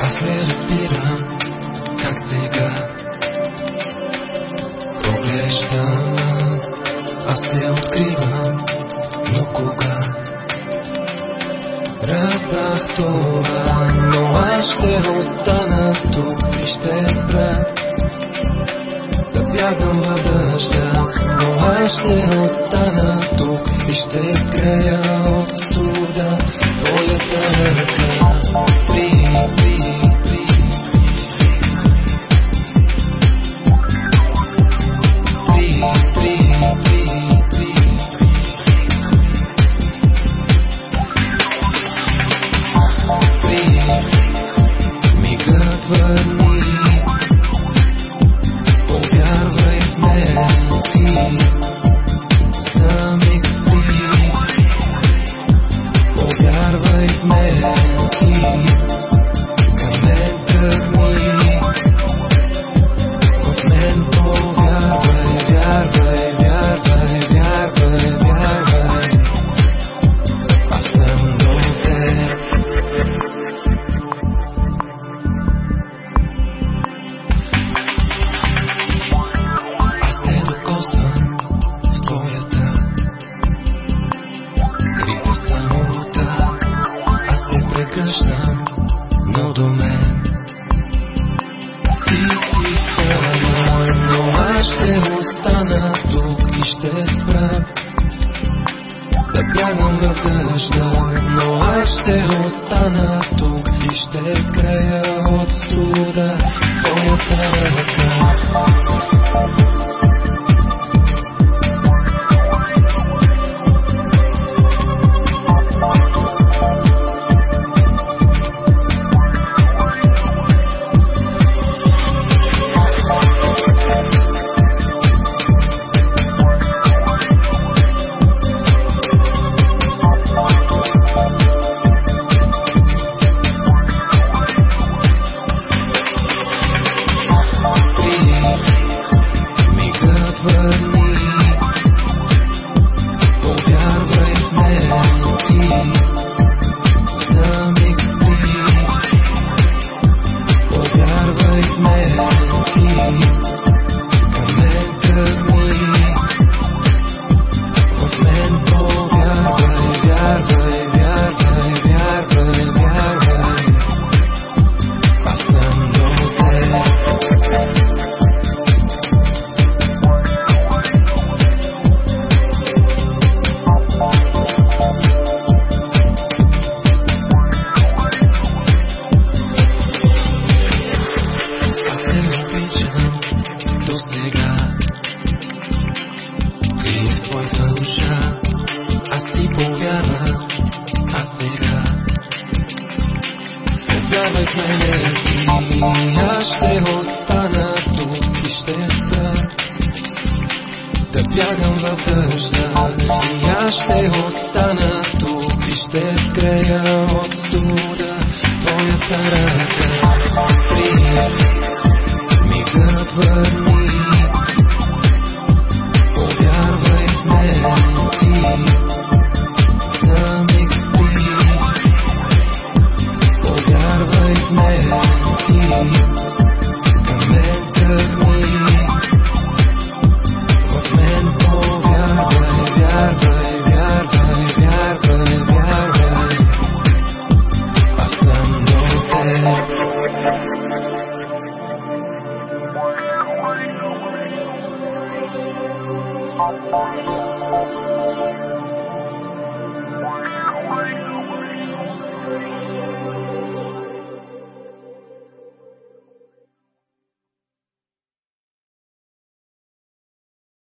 Hazle respirar. това, но аз ще остана тук и ще спра. Да бягам във дъжда, но аз ще остана тук и ще края от суда. Твоята слышно, но аж ты установ. мене и аз ще остана тук и ще спра. Да бягам във дъжда и аз ще остана тук и ще грея от студа твоята ръка прие мигът върни повярвай в мен ти